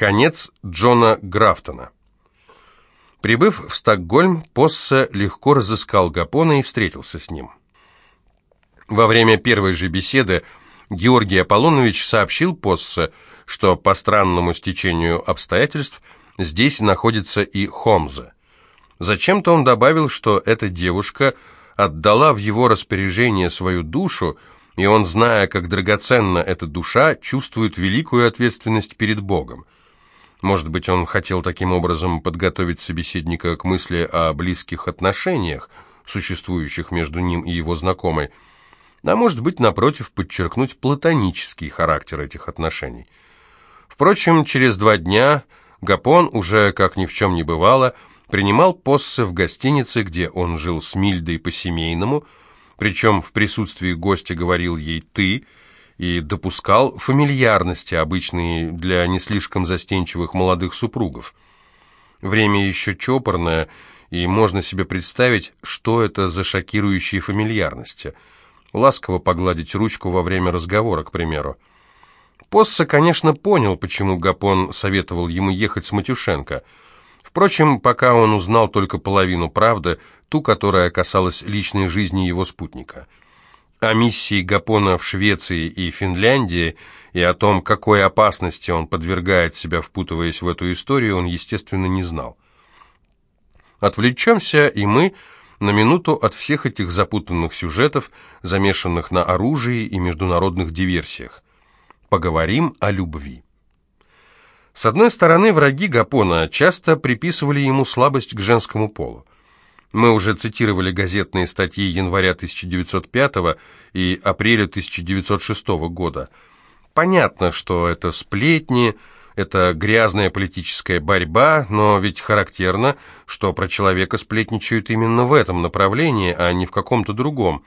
Конец Джона Графтона. Прибыв в Стокгольм, Поссе легко разыскал Гапона и встретился с ним. Во время первой же беседы Георгий Аполлонович сообщил Поссе, что по странному стечению обстоятельств здесь находится и Хомза. Зачем-то он добавил, что эта девушка отдала в его распоряжение свою душу, и он, зная, как драгоценна эта душа, чувствует великую ответственность перед Богом. Может быть, он хотел таким образом подготовить собеседника к мысли о близких отношениях, существующих между ним и его знакомой, а может быть, напротив, подчеркнуть платонический характер этих отношений. Впрочем, через два дня Гапон, уже как ни в чем не бывало, принимал Поссе в гостинице, где он жил с Мильдой по-семейному, причем в присутствии гостя говорил ей «ты», и допускал фамильярности, обычные для не слишком застенчивых молодых супругов. Время еще чопорное, и можно себе представить, что это за шокирующие фамильярности. Ласково погладить ручку во время разговора, к примеру. Посса, конечно, понял, почему Гапон советовал ему ехать с Матюшенко. Впрочем, пока он узнал только половину правды, ту, которая касалась личной жизни его спутника – о миссии Гапона в Швеции и Финляндии и о том, какой опасности он подвергает себя, впутываясь в эту историю, он, естественно, не знал. Отвлечемся и мы на минуту от всех этих запутанных сюжетов, замешанных на оружии и международных диверсиях. Поговорим о любви. С одной стороны, враги Гапона часто приписывали ему слабость к женскому полу. Мы уже цитировали газетные статьи января 1905 и апреля 1906 года. Понятно, что это сплетни, это грязная политическая борьба, но ведь характерно, что про человека сплетничают именно в этом направлении, а не в каком-то другом.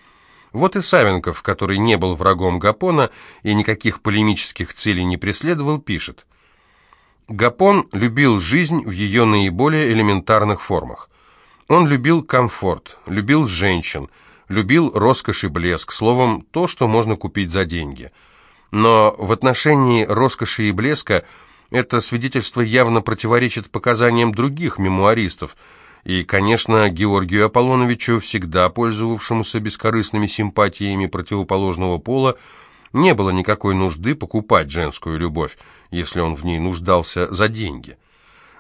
Вот и Савенков, который не был врагом Гапона и никаких полемических целей не преследовал, пишет. Гапон любил жизнь в ее наиболее элементарных формах. Он любил комфорт, любил женщин, любил роскошь и блеск, словом, то, что можно купить за деньги. Но в отношении роскоши и блеска это свидетельство явно противоречит показаниям других мемуаристов, и, конечно, Георгию Аполлоновичу, всегда пользовавшемуся бескорыстными симпатиями противоположного пола, не было никакой нужды покупать женскую любовь, если он в ней нуждался за деньги.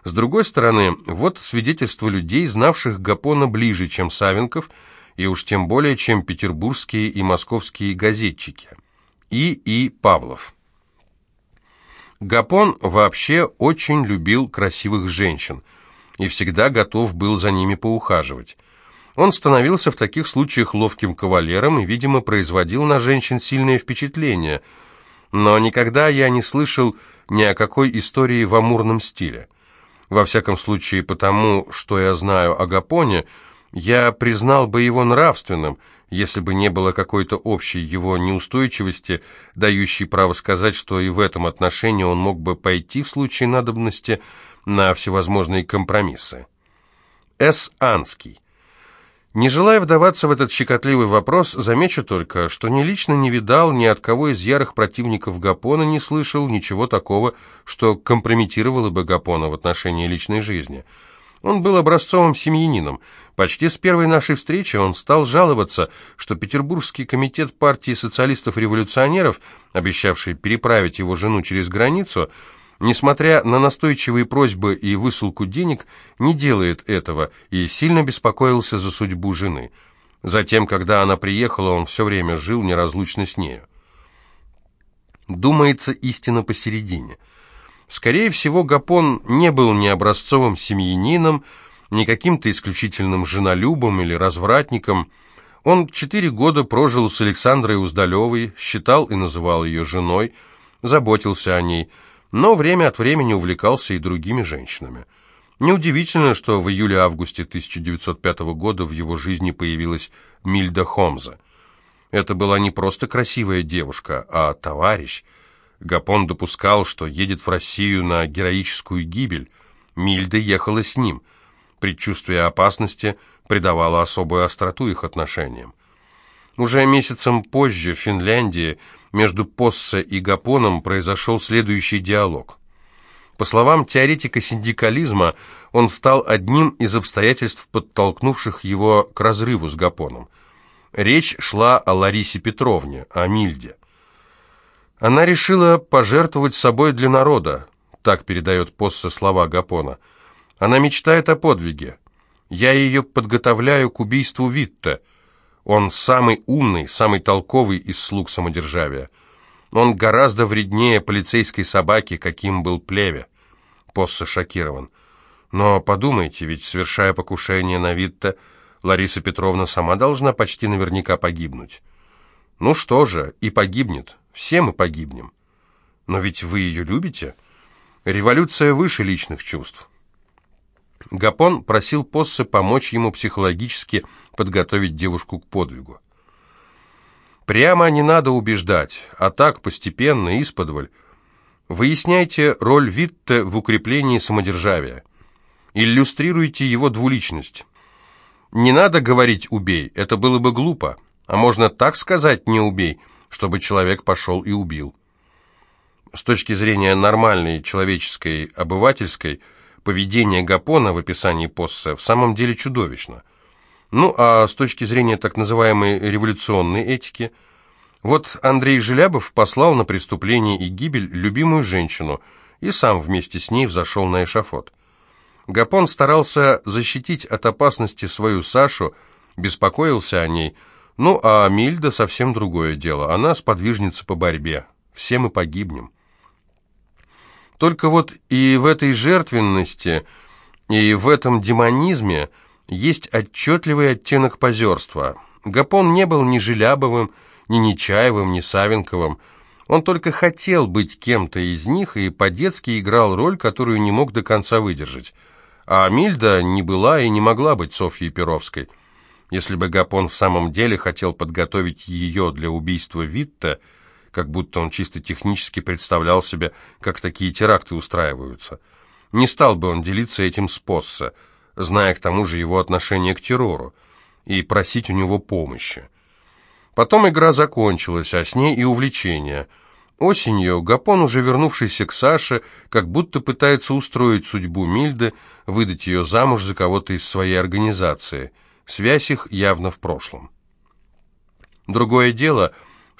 С другой стороны, вот свидетельство людей, знавших Гапона ближе, чем Савенков, и уж тем более, чем петербургские и московские газетчики. И. И. Павлов. Гапон вообще очень любил красивых женщин и всегда готов был за ними поухаживать. Он становился в таких случаях ловким кавалером и, видимо, производил на женщин сильное впечатление, но никогда я не слышал ни о какой истории в амурном стиле. Во всяком случае, потому что я знаю о Гапоне, я признал бы его нравственным, если бы не было какой-то общей его неустойчивости, дающей право сказать, что и в этом отношении он мог бы пойти в случае надобности на всевозможные компромиссы. С. Анский. Не желая вдаваться в этот щекотливый вопрос, замечу только, что ни лично не видал, ни от кого из ярых противников Гапона не слышал ничего такого, что компрометировало бы Гапона в отношении личной жизни. Он был образцовым семьянином. Почти с первой нашей встречи он стал жаловаться, что Петербургский комитет партии социалистов-революционеров, обещавший переправить его жену через границу, несмотря на настойчивые просьбы и высылку денег, не делает этого и сильно беспокоился за судьбу жены. Затем, когда она приехала, он все время жил неразлучно с нею. Думается истина посередине. Скорее всего, Гапон не был ни образцовым семьянином, ни каким-то исключительным женолюбом или развратником. Он четыре года прожил с Александрой Уздалевой, считал и называл ее женой, заботился о ней – но время от времени увлекался и другими женщинами. Неудивительно, что в июле-августе 1905 года в его жизни появилась Мильда Хомза. Это была не просто красивая девушка, а товарищ. Гапон допускал, что едет в Россию на героическую гибель. Мильда ехала с ним. Предчувствие опасности придавало особую остроту их отношениям. Уже месяцем позже в Финляндии между Поссе и Гапоном произошел следующий диалог. По словам теоретика синдикализма, он стал одним из обстоятельств, подтолкнувших его к разрыву с Гапоном. Речь шла о Ларисе Петровне, о Мильде. Она решила пожертвовать собой для народа, так передает Посса слова Гапона. Она мечтает о подвиге. Я ее подготовляю к убийству Витта. Он самый умный, самый толковый из слуг самодержавия. Он гораздо вреднее полицейской собаки, каким был Плеве. Посса шокирован. Но подумайте, ведь, совершая покушение на Витта, Лариса Петровна сама должна почти наверняка погибнуть. Ну что же, и погибнет. Все мы погибнем. Но ведь вы ее любите? Революция выше личных чувств. Гапон просил Поссе помочь ему психологически подготовить девушку к подвигу. Прямо не надо убеждать, а так постепенно, исподволь. Выясняйте роль Витте в укреплении самодержавия. Иллюстрируйте его двуличность. Не надо говорить «убей», это было бы глупо. А можно так сказать «не убей», чтобы человек пошел и убил. С точки зрения нормальной, человеческой, обывательской, поведение Гапона в описании Поссе в самом деле чудовищно. Ну, а с точки зрения так называемой революционной этики, вот Андрей Желябов послал на преступление и гибель любимую женщину и сам вместе с ней взошел на эшафот. Гапон старался защитить от опасности свою Сашу, беспокоился о ней, ну а Мильда совсем другое дело, она сподвижница по борьбе, все мы погибнем. Только вот и в этой жертвенности, и в этом демонизме есть отчетливый оттенок позерства. Гапон не был ни Желябовым, ни Нечаевым, ни Савенковым, он только хотел быть кем-то из них и по-детски играл роль, которую не мог до конца выдержать. А Мильда не была и не могла быть Софьей Перовской. Если бы Гапон в самом деле хотел подготовить ее для убийства Витта, как будто он чисто технически представлял себе, как такие теракты устраиваются, не стал бы он делиться этим с Посса, зная к тому же его отношение к террору, и просить у него помощи. Потом игра закончилась, а с ней и увлечение – Осенью Гапон, уже вернувшийся к Саше, как будто пытается устроить судьбу Мильды, выдать ее замуж за кого-то из своей организации. Связь их явно в прошлом. Другое дело,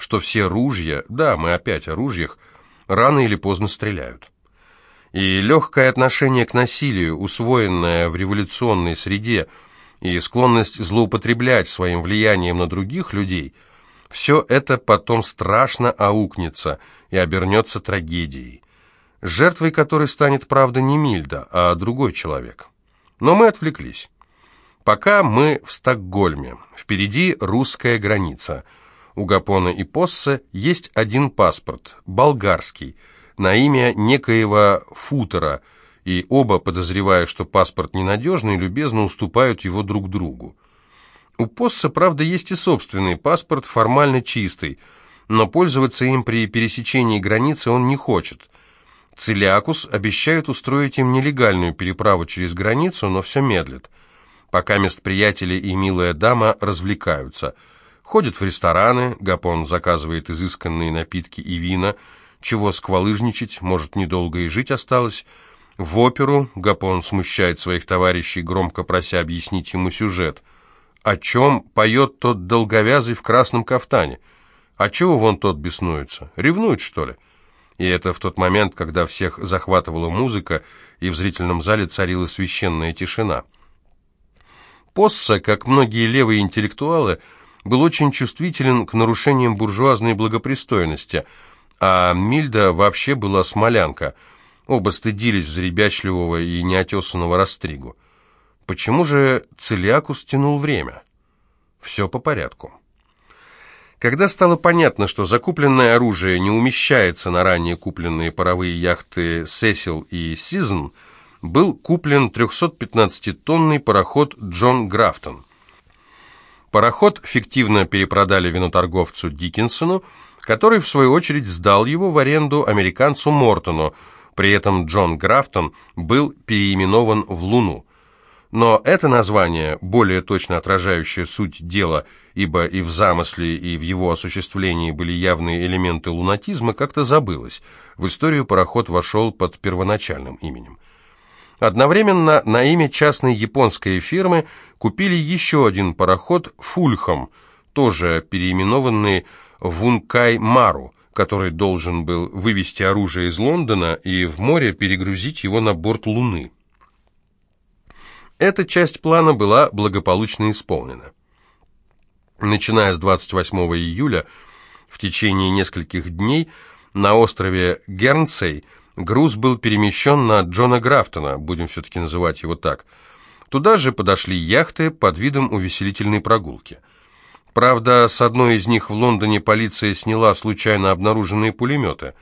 что все ружья, да, мы опять о ружьях, рано или поздно стреляют. И легкое отношение к насилию, усвоенное в революционной среде, и склонность злоупотреблять своим влиянием на других людей – все это потом страшно аукнется и обернется трагедией, жертвой которой станет, правда, не Мильда, а другой человек. Но мы отвлеклись. Пока мы в Стокгольме, впереди русская граница. У Гапона и Поссе есть один паспорт, болгарский, на имя некоего Футера, и оба, подозревая, что паспорт ненадежный, любезно уступают его друг другу. У Посса, правда, есть и собственный паспорт, формально чистый, но пользоваться им при пересечении границы он не хочет. Целиакус обещает устроить им нелегальную переправу через границу, но все медлит. Пока мест приятели и милая дама развлекаются. Ходят в рестораны, Гапон заказывает изысканные напитки и вина, чего сквалыжничать, может, недолго и жить осталось. В оперу Гапон смущает своих товарищей, громко прося объяснить ему сюжет – о чем поет тот долговязый в красном кафтане? А чего вон тот беснуется? Ревнует, что ли? И это в тот момент, когда всех захватывала музыка, и в зрительном зале царила священная тишина. Посса, как многие левые интеллектуалы, был очень чувствителен к нарушениям буржуазной благопристойности, а Мильда вообще была смолянка. Оба стыдились заребячливого и неотесанного растригу. Почему же Целиакус тянул время? Все по порядку. Когда стало понятно, что закупленное оружие не умещается на ранее купленные паровые яхты «Сесил» и «Сизн», был куплен 315-тонный пароход «Джон Графтон». Пароход фиктивно перепродали виноторговцу Диккенсону, который, в свою очередь, сдал его в аренду американцу Мортону, при этом Джон Графтон был переименован в «Луну». Но это название, более точно отражающее суть дела ибо и в замысле, и в его осуществлении были явные элементы лунатизма, как-то забылось. В историю пароход вошел под первоначальным именем. Одновременно на имя частной японской фирмы купили еще один пароход «Фульхам», тоже переименованный «Вункай Мару», который должен был вывести оружие из Лондона и в море перегрузить его на борт Луны. Эта часть плана была благополучно исполнена. Начиная с 28 июля, в течение нескольких дней на острове Гернсей груз был перемещен на Джона Графтона, будем все-таки называть его так. Туда же подошли яхты под видом увеселительной прогулки – Правда, с одной из них в Лондоне полиция сняла случайно обнаруженные пулеметы.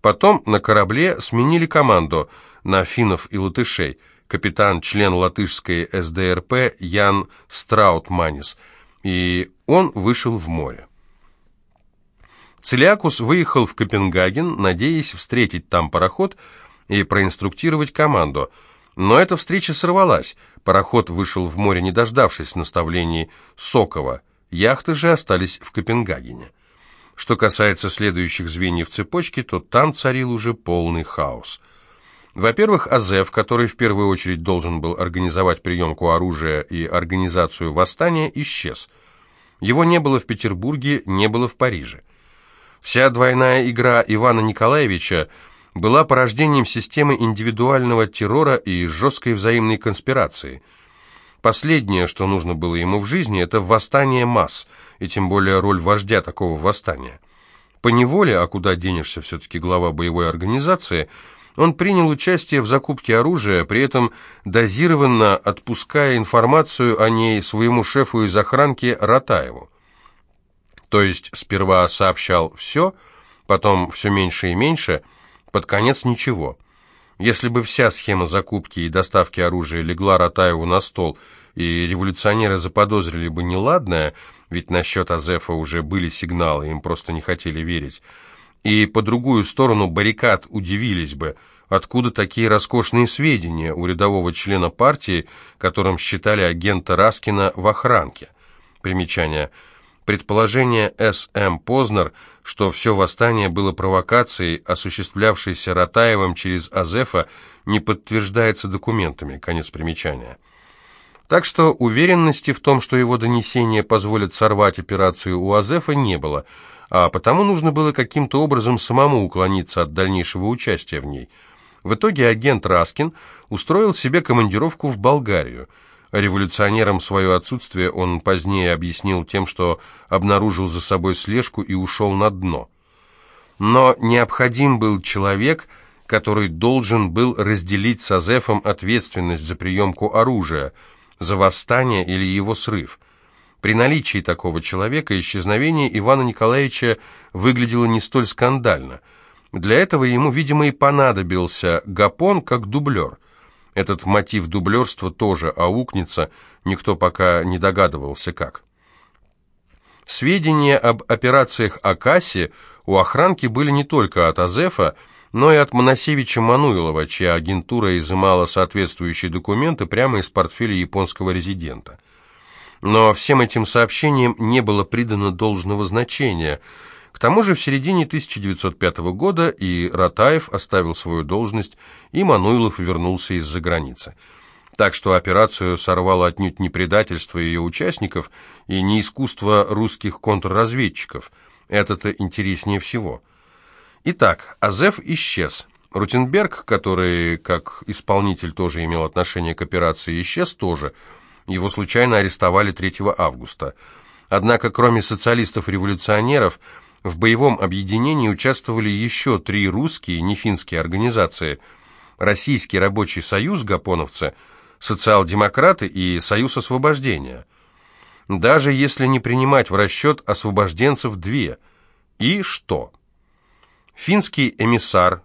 Потом на корабле сменили команду на финнов и латышей. Капитан, член латышской СДРП Ян Страутманис, и он вышел в море. Целиакус выехал в Копенгаген, надеясь встретить там пароход и проинструктировать команду. Но эта встреча сорвалась. Пароход вышел в море, не дождавшись наставлений Сокова – Яхты же остались в Копенгагене. Что касается следующих звеньев цепочки, то там царил уже полный хаос. Во-первых, Азеф, который в первую очередь должен был организовать приемку оружия и организацию восстания, исчез. Его не было в Петербурге, не было в Париже. Вся двойная игра Ивана Николаевича была порождением системы индивидуального террора и жесткой взаимной конспирации – Последнее, что нужно было ему в жизни, это восстание масс, и тем более роль вождя такого восстания. По неволе, а куда денешься все-таки глава боевой организации, он принял участие в закупке оружия, при этом дозированно отпуская информацию о ней своему шефу из охранки Ратаеву. То есть сперва сообщал все, потом все меньше и меньше, под конец ничего – если бы вся схема закупки и доставки оружия легла Ратаеву на стол, и революционеры заподозрили бы неладное, ведь насчет Азефа уже были сигналы, им просто не хотели верить, и по другую сторону баррикад удивились бы, откуда такие роскошные сведения у рядового члена партии, которым считали агента Раскина в охранке. Примечание. Предположение С.М. Познер – что все восстание было провокацией, осуществлявшейся Ратаевым через Азефа, не подтверждается документами. Конец примечания. Так что уверенности в том, что его донесения позволят сорвать операцию у Азефа, не было, а потому нужно было каким-то образом самому уклониться от дальнейшего участия в ней. В итоге агент Раскин устроил себе командировку в Болгарию – Революционерам свое отсутствие он позднее объяснил тем, что обнаружил за собой слежку и ушел на дно. Но необходим был человек, который должен был разделить с Азефом ответственность за приемку оружия, за восстание или его срыв. При наличии такого человека исчезновение Ивана Николаевича выглядело не столь скандально. Для этого ему, видимо, и понадобился Гапон как дублер. Этот мотив дублерства тоже аукнется, никто пока не догадывался как. Сведения об операциях Акаси у охранки были не только от Азефа, но и от Моносевича Мануилова, чья агентура изымала соответствующие документы прямо из портфеля японского резидента. Но всем этим сообщениям не было придано должного значения – к тому же в середине 1905 года и Ратаев оставил свою должность, и Мануилов вернулся из-за границы. Так что операцию сорвало отнюдь не предательство ее участников и не искусство русских контрразведчиков. Это-то интереснее всего. Итак, Азеф исчез. Рутенберг, который, как исполнитель, тоже имел отношение к операции, исчез тоже. Его случайно арестовали 3 августа. Однако, кроме социалистов-революционеров, в боевом объединении участвовали еще три русские, не финские организации. Российский рабочий союз гапоновцы, социал-демократы и Союз освобождения. Даже если не принимать в расчет освобожденцев две. И что? Финский эмиссар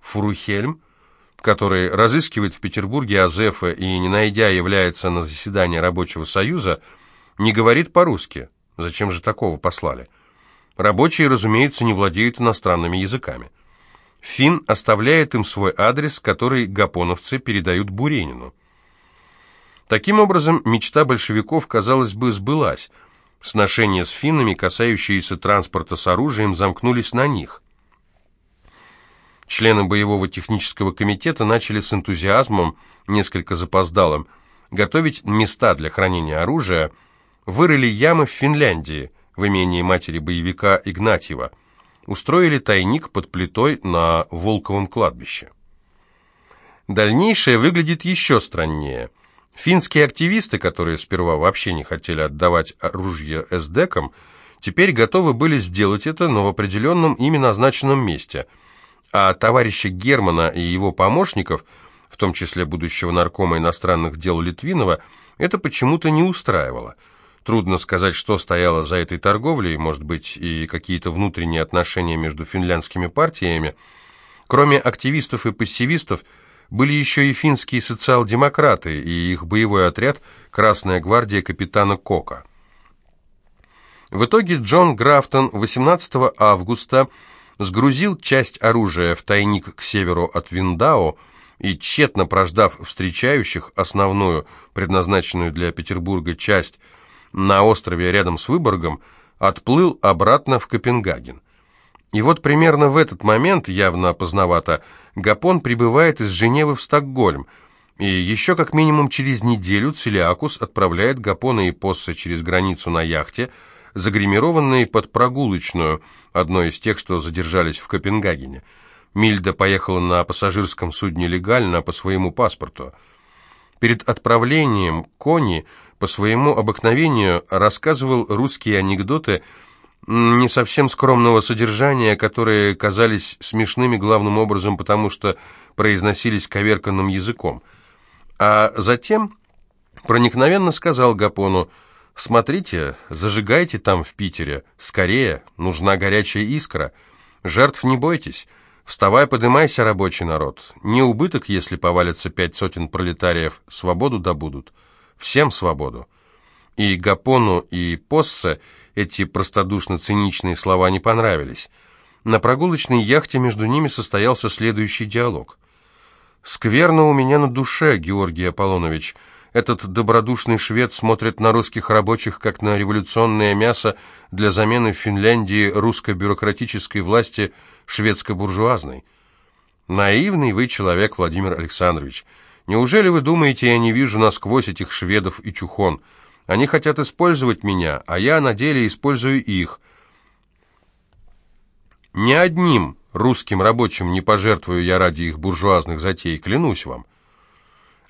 Фурухельм, который разыскивает в Петербурге Азефа и, не найдя, является на заседание рабочего союза, не говорит по-русски. Зачем же такого послали? Рабочие, разумеется, не владеют иностранными языками. Фин оставляет им свой адрес, который гапоновцы передают Буренину. Таким образом, мечта большевиков, казалось бы, сбылась. Сношения с финнами, касающиеся транспорта с оружием, замкнулись на них. Члены боевого технического комитета начали с энтузиазмом, несколько запоздалым, готовить места для хранения оружия, вырыли ямы в Финляндии, в имении матери боевика Игнатьева, устроили тайник под плитой на Волковом кладбище. Дальнейшее выглядит еще страннее. Финские активисты, которые сперва вообще не хотели отдавать оружие эсдекам, теперь готовы были сделать это, но в определенном ими назначенном месте. А товарища Германа и его помощников, в том числе будущего наркома иностранных дел Литвинова, это почему-то не устраивало. Трудно сказать, что стояло за этой торговлей, может быть, и какие-то внутренние отношения между финляндскими партиями. Кроме активистов и пассивистов, были еще и финские социал-демократы и их боевой отряд «Красная гвардия» капитана Кока. В итоге Джон Графтон 18 августа сгрузил часть оружия в тайник к северу от Виндао и, тщетно прождав встречающих основную, предназначенную для Петербурга часть, на острове рядом с Выборгом, отплыл обратно в Копенгаген. И вот примерно в этот момент, явно опознавато, Гапон прибывает из Женевы в Стокгольм, и еще как минимум через неделю Целиакус отправляет Гапона и Посса через границу на яхте, загримированной под прогулочную, одной из тех, что задержались в Копенгагене. Мильда поехала на пассажирском судне легально по своему паспорту. Перед отправлением Кони по своему обыкновению рассказывал русские анекдоты – не совсем скромного содержания, которые казались смешными главным образом, потому что произносились коверканным языком. А затем проникновенно сказал Гапону, «Смотрите, зажигайте там в Питере, скорее, нужна горячая искра. Жертв не бойтесь, вставай, подымайся, рабочий народ. Не убыток, если повалятся пять сотен пролетариев, свободу добудут. Всем свободу». И Гапону, и Поссе – эти простодушно-циничные слова не понравились. На прогулочной яхте между ними состоялся следующий диалог. «Скверно у меня на душе, Георгий Аполлонович. Этот добродушный швед смотрит на русских рабочих как на революционное мясо для замены в Финляндии русско-бюрократической власти шведско-буржуазной. Наивный вы человек, Владимир Александрович. Неужели вы думаете, я не вижу насквозь этих шведов и чухон?» Они хотят использовать меня, а я на деле использую их. Ни одним русским рабочим не пожертвую я ради их буржуазных затей, клянусь вам.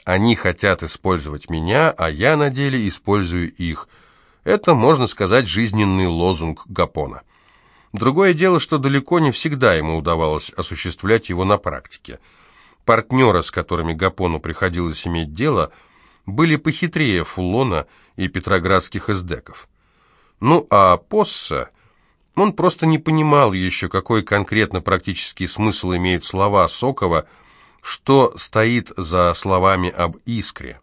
Они хотят использовать меня, а я на деле использую их. Это, можно сказать, жизненный лозунг Гапона. Другое дело, что далеко не всегда ему удавалось осуществлять его на практике. Партнеры, с которыми Гапону приходилось иметь дело – были похитрее Фуллона и петроградских эсдеков. Ну а Посса, он просто не понимал еще, какой конкретно практический смысл имеют слова Сокова, что стоит за словами об искре.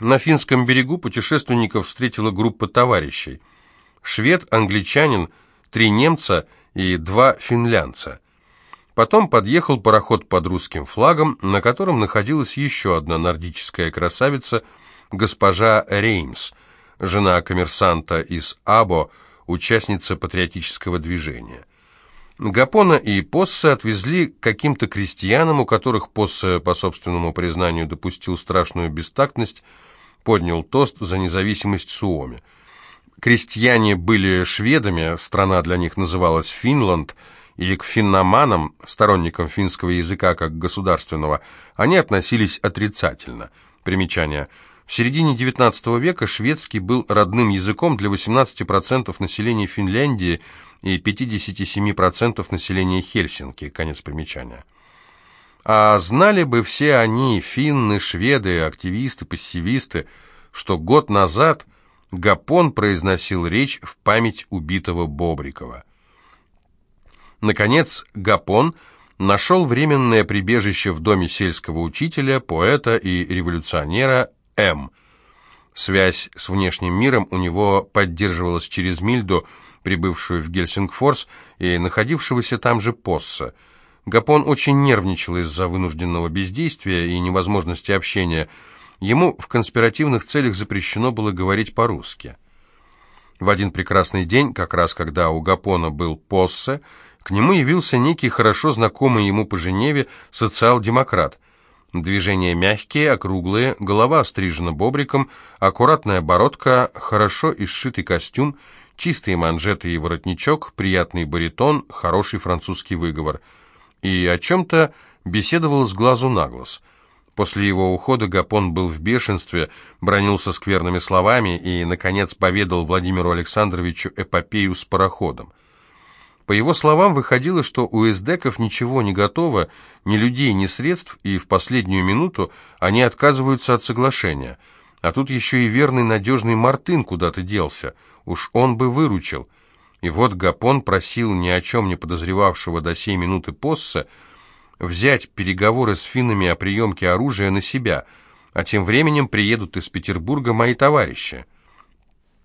На финском берегу путешественников встретила группа товарищей. Швед, англичанин, три немца и два финлянца. Потом подъехал пароход под русским флагом, на котором находилась еще одна нордическая красавица, госпожа Реймс, жена коммерсанта из Або, участница патриотического движения. Гапона и Поссе отвезли каким-то крестьянам, у которых Поссе, по собственному признанию, допустил страшную бестактность, поднял тост за независимость Суоми. Крестьяне были шведами, страна для них называлась Финланд – и к финноманам, сторонникам финского языка как государственного, они относились отрицательно. Примечание. В середине XIX века шведский был родным языком для 18% населения Финляндии и 57% населения Хельсинки. Конец примечания. А знали бы все они, финны, шведы, активисты, пассивисты, что год назад Гапон произносил речь в память убитого Бобрикова. Наконец, Гапон нашел временное прибежище в доме сельского учителя, поэта и революционера М. Связь с внешним миром у него поддерживалась через Мильду, прибывшую в Гельсингфорс, и находившегося там же Посса. Гапон очень нервничал из-за вынужденного бездействия и невозможности общения. Ему в конспиративных целях запрещено было говорить по-русски. В один прекрасный день, как раз когда у Гапона был поссе, к нему явился некий хорошо знакомый ему по Женеве социал-демократ. Движения мягкие, округлые, голова стрижена бобриком, аккуратная бородка, хорошо изшитый костюм, чистые манжеты и воротничок, приятный баритон, хороший французский выговор. И о чем-то беседовал с глазу на глаз. После его ухода Гапон был в бешенстве, бронился скверными словами и, наконец, поведал Владимиру Александровичу эпопею с пароходом. По его словам, выходило, что у эсдеков ничего не готово, ни людей, ни средств, и в последнюю минуту они отказываются от соглашения. А тут еще и верный надежный Мартын куда-то делся. Уж он бы выручил. И вот Гапон просил ни о чем не подозревавшего до сей минуты Посса взять переговоры с финнами о приемке оружия на себя, а тем временем приедут из Петербурга мои товарищи.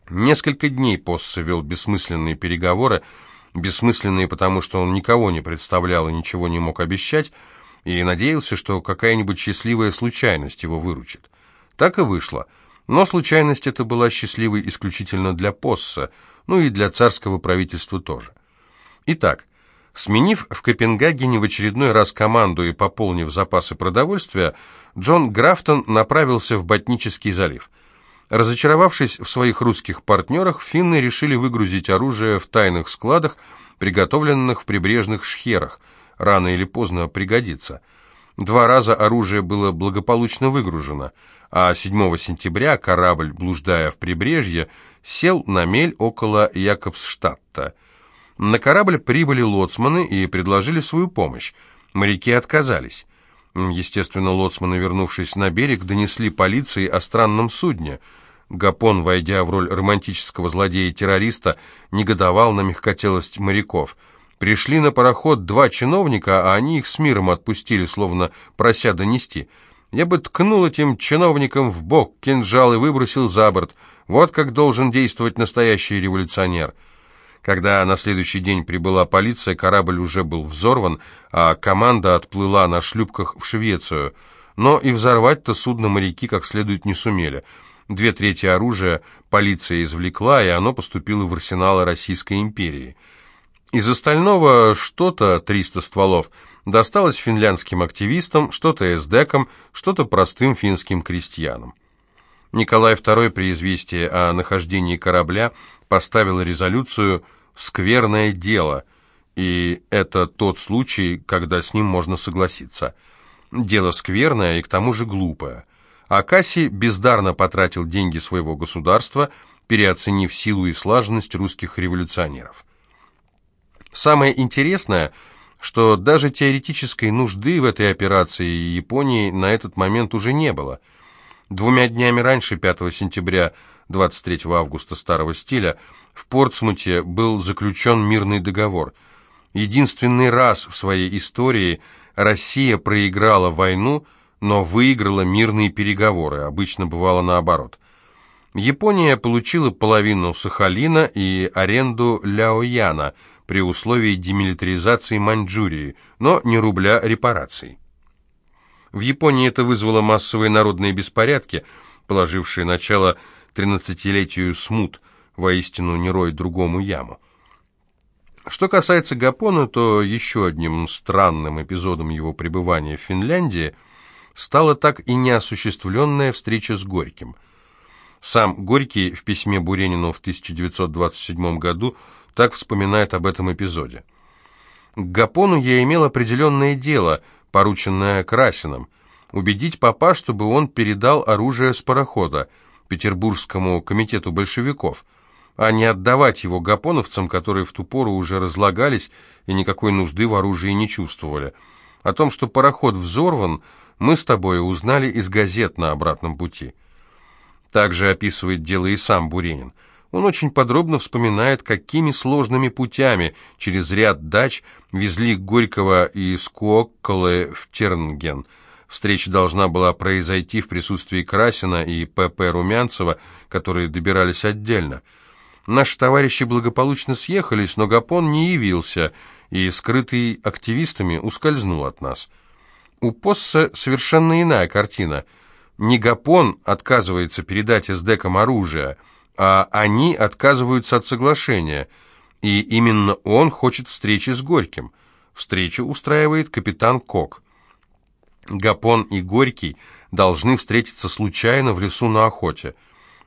Несколько дней Посса вел бессмысленные переговоры, бессмысленные потому, что он никого не представлял и ничего не мог обещать, и надеялся, что какая-нибудь счастливая случайность его выручит. Так и вышло. Но случайность эта была счастливой исключительно для Посса, ну и для царского правительства тоже. Итак, сменив в Копенгагене в очередной раз команду и пополнив запасы продовольствия, Джон Графтон направился в Ботнический залив. Разочаровавшись в своих русских партнерах, финны решили выгрузить оружие в тайных складах, приготовленных в прибрежных шхерах. Рано или поздно пригодится. Два раза оружие было благополучно выгружено, а 7 сентября корабль, блуждая в прибрежье, сел на мель около Якобсштадта. На корабль прибыли лоцманы и предложили свою помощь. Моряки отказались. Естественно, лоцманы, вернувшись на берег, донесли полиции о странном судне – Гапон, войдя в роль романтического злодея-террориста, негодовал на мягкотелость моряков. Пришли на пароход два чиновника, а они их с миром отпустили, словно прося донести. Я бы ткнул этим чиновникам в бок кинжал и выбросил за борт. Вот как должен действовать настоящий революционер. Когда на следующий день прибыла полиция, корабль уже был взорван, а команда отплыла на шлюпках в Швецию. Но и взорвать-то судно моряки как следует не сумели – Две трети оружия полиция извлекла, и оно поступило в арсеналы Российской империи. Из остального что-то, 300 стволов, досталось финляндским активистам, что-то эсдекам, что-то простым финским крестьянам. Николай II при известии о нахождении корабля поставил резолюцию «скверное дело», и это тот случай, когда с ним можно согласиться. Дело скверное и к тому же глупое. Акаси бездарно потратил деньги своего государства, переоценив силу и слаженность русских революционеров. Самое интересное, что даже теоретической нужды в этой операции Японии на этот момент уже не было. Двумя днями раньше, 5 сентября 23 августа старого стиля, в Портсмуте был заключен мирный договор. Единственный раз в своей истории Россия проиграла войну – но выиграла мирные переговоры, обычно бывало наоборот. Япония получила половину Сахалина и аренду Ляояна при условии демилитаризации Маньчжурии, но не рубля репараций. В Японии это вызвало массовые народные беспорядки, положившие начало тринадцатилетию смут, воистину не рой другому яму. Что касается Гапона, то еще одним странным эпизодом его пребывания в Финляндии – стала так и неосуществленная встреча с Горьким. Сам Горький в письме Буренину в 1927 году так вспоминает об этом эпизоде. К Гапону я имел определенное дело, порученное Красиным, убедить папа, чтобы он передал оружие с парохода Петербургскому комитету большевиков, а не отдавать его гапоновцам, которые в ту пору уже разлагались и никакой нужды в оружии не чувствовали. О том, что пароход взорван – мы с тобой узнали из газет на обратном пути. Также описывает дело и сам Буренин. Он очень подробно вспоминает, какими сложными путями через ряд дач везли Горького и Скуокколы в Тернген. Встреча должна была произойти в присутствии Красина и П.П. Румянцева, которые добирались отдельно. Наши товарищи благополучно съехались, но Гапон не явился, и, скрытый активистами, ускользнул от нас. У Посса совершенно иная картина. Не Гапон отказывается передать эсдекам оружие, а они отказываются от соглашения, и именно он хочет встречи с Горьким. Встречу устраивает капитан Кок. Гапон и Горький должны встретиться случайно в лесу на охоте.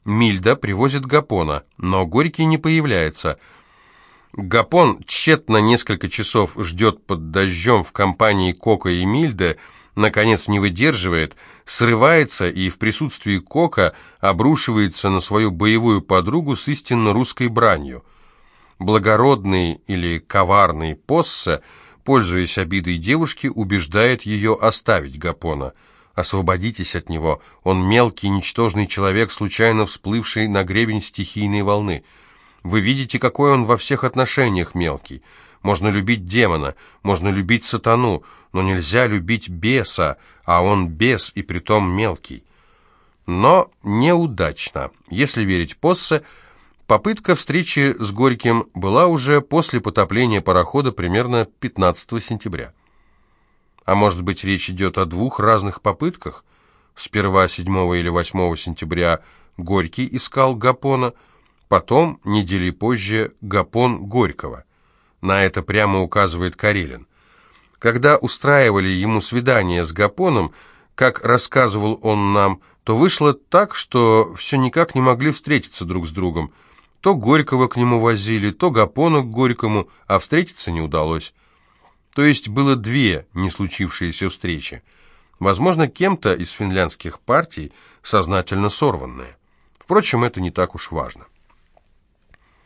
Мильда привозит Гапона, но Горький не появляется. Гапон тщетно несколько часов ждет под дождем в компании Кока и Мильды, наконец не выдерживает, срывается и в присутствии Кока обрушивается на свою боевую подругу с истинно русской бранью. Благородный или коварный Поссе, пользуясь обидой девушки, убеждает ее оставить Гапона. «Освободитесь от него, он мелкий, ничтожный человек, случайно всплывший на гребень стихийной волны. Вы видите, какой он во всех отношениях мелкий. Можно любить демона, можно любить сатану, но нельзя любить беса, а он бес и притом мелкий. Но неудачно. Если верить Поссе, попытка встречи с Горьким была уже после потопления парохода примерно 15 сентября. А может быть, речь идет о двух разных попытках? Сперва 7 или 8 сентября Горький искал Гапона, потом, недели позже, Гапон Горького. На это прямо указывает Карелин. Когда устраивали ему свидание с Гапоном, как рассказывал он нам, то вышло так, что все никак не могли встретиться друг с другом. То Горького к нему возили, то Гапона к Горькому, а встретиться не удалось. То есть было две не случившиеся встречи. Возможно, кем-то из финляндских партий сознательно сорванные. Впрочем, это не так уж важно.